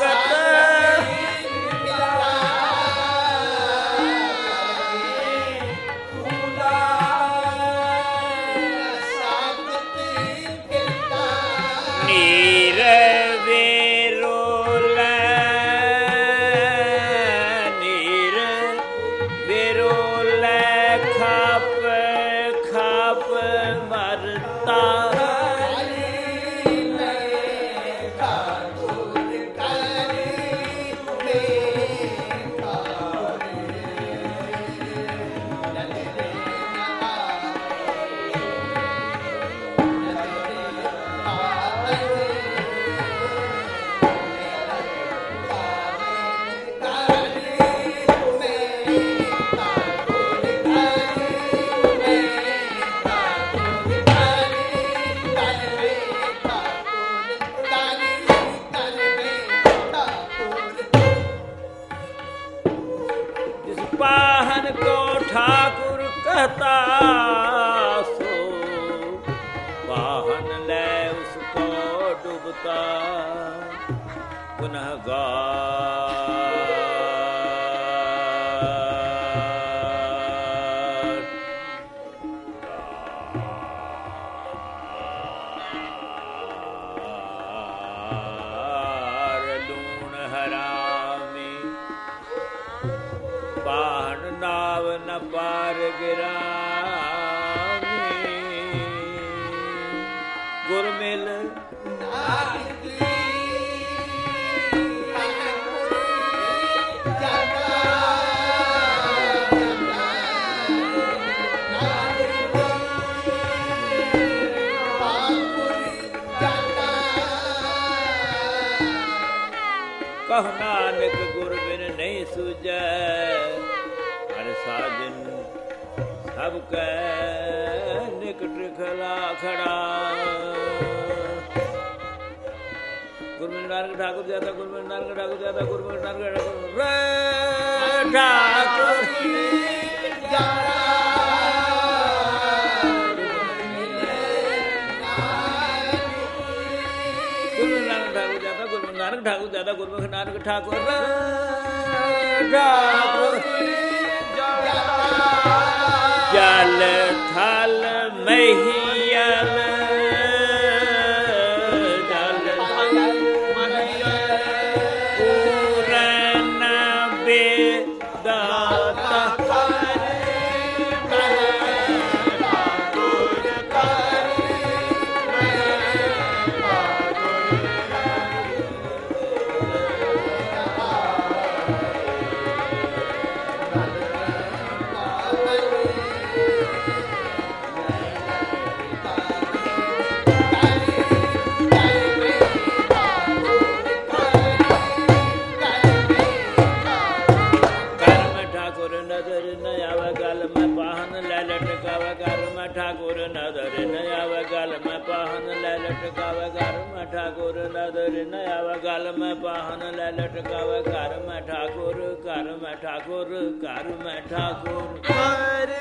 सकता ਰਹਤਾ ਸੋ ਵਾਹਨ ਲੈ ਉਸ ਕੋ ਡੁਬਤਾ ਗੁਨਾਹਗਾਰ व न पार गिरा। ਕਹ ਨਾਨਕ ਗੁਰ ਬਿਨ ਨਹੀਂ ਸੂਝੈ। ਹਰ ਸਾਜਨ ਸਭ ਕੈ ਨਿਕਟ ਖਲਾ ਖੜਾ ਗੁਰਮਤਿ ਨਾਨਕ ਠਾਕੁਰ ਜ਼ਿਆਦਾ ਗੁਰਮਤਿ ਨਾਨਕ ਠਾਕੁਰ ਜ਼ਿਆਦਾ ਗੁਰਮਤਿ ਨਾਨਕ ਠਾਕੁਰ ਰੇ ਠਾਕੁਰ ਗੁਰੂ ਨਾਨਕ ਠਾਕੁਰ ਜ਼ਿਆਦਾ ਗੁਰਮੁਖ ਨਾਨਕ ਠਾਕੁਰ ਠਾਕੁਰ। ਜਲ ਥਲ ਮਹੀਲ ਜਲ ਆਵੇ ਗਲ ਮੈਂ ਪਾਹਨ ਲੈ ਲਟਕਾਵੇ ਕਰਮ ਠਾਕੁਰ ਨਦਰ ਨ ਆਵੇ ਗਲ ਮੈਂ ਪਾਹਨ ਲੈ ਲਟਕਾਵੇ ਕਰਮ ਠਾਕੁਰ ਕਰਮ ਠਾਕੁਰ ਕਰਮ ਠਾਕੁਰ। ਹਰ